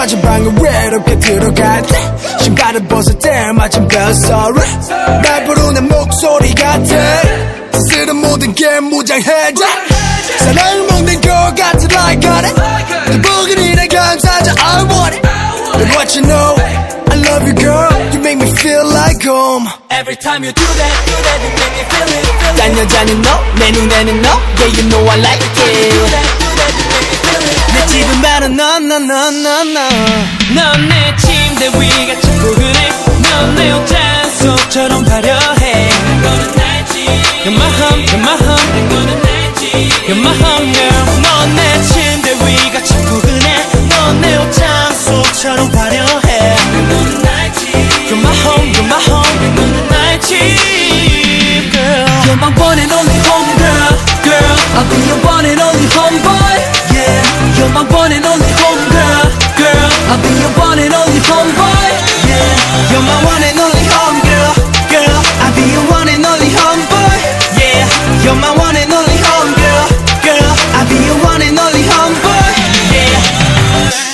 꺼진 방에 외롭게 들어갈 때 신발을 벗을 때 마침 별 소리 날 부르는 목소리 같아 쓸은 모든 게 무장해져 사랑을 먹는 것 같은 like on it 내 부근이나 감싸줘 I want it But what you know I love you girl You make me feel like home Every time you do that, do that, you make me feel it, feel it. 딴 여자는 너내 눈에는 너 Yeah you know I like Do it 너너너너너너 넌내 침대 위가 참 포근해. 넌내 옷장 속처럼 화려해. 너는 날지. You're my home, you're my home. 너는 날지. You're my home, girl. 넌내 침대 위가 참 포근해. 넌내 옷장 속처럼 화려해. 너는 날지. You're my home, you're my home. 너는 날지, girl. You're my one and only home, girl. Girl, I'll be your one and only homeboy. Yeah, you're my one and only home,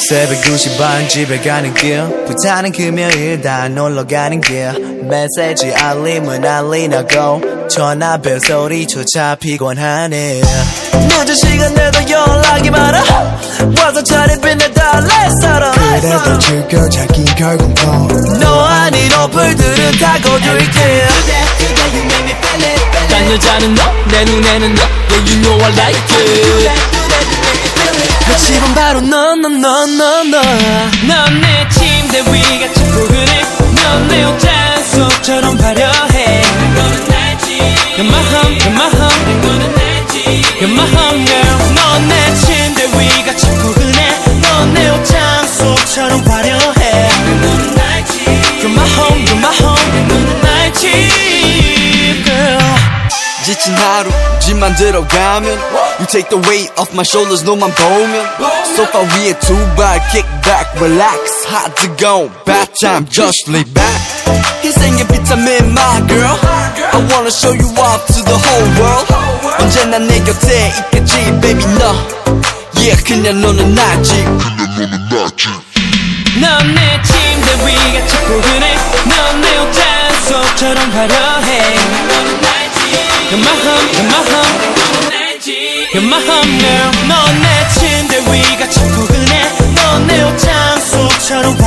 새벽 2시 반 집에 가는 길. 부타는 금요일 다 놀러 가는 길. 메시지 알림은 알리나고. 전화 벨 소리조차 피곤하네. 늦은 시간에도 연락이 많아. 와서 차례 빛내 달래서라 그래도 즐겨 자기 결국 너 아닌 어플들은 다 거둘게. 딴 여자는 너, 내 눈에는 너. Yeah, you know I like it. 내 집은 바로 너너너너너. 넌내 침대 위가 참 포근해 넌내 옷장 속처럼 화려해. 너는 날지 You're my home, you're my home 너는 날지 You're my home girl 지친 하루 집만 들어가면 You take the weight off my shoulders 너만 보면 소파 위에 두발 kick back relax hard to go bath time just lay back 희생의 비타민 my girl I wanna show you off to the whole world 언제나 내 곁에 있겠지 baby 너 Yeah 그냥 너는 나지 넌내 침대 위가 참 포근해 넌내 옷장 속처럼 화려해 You're my home, you're my home You're my home girl 넌내 침대 위가 자꾸 흘래 넌내 옷장 속처럼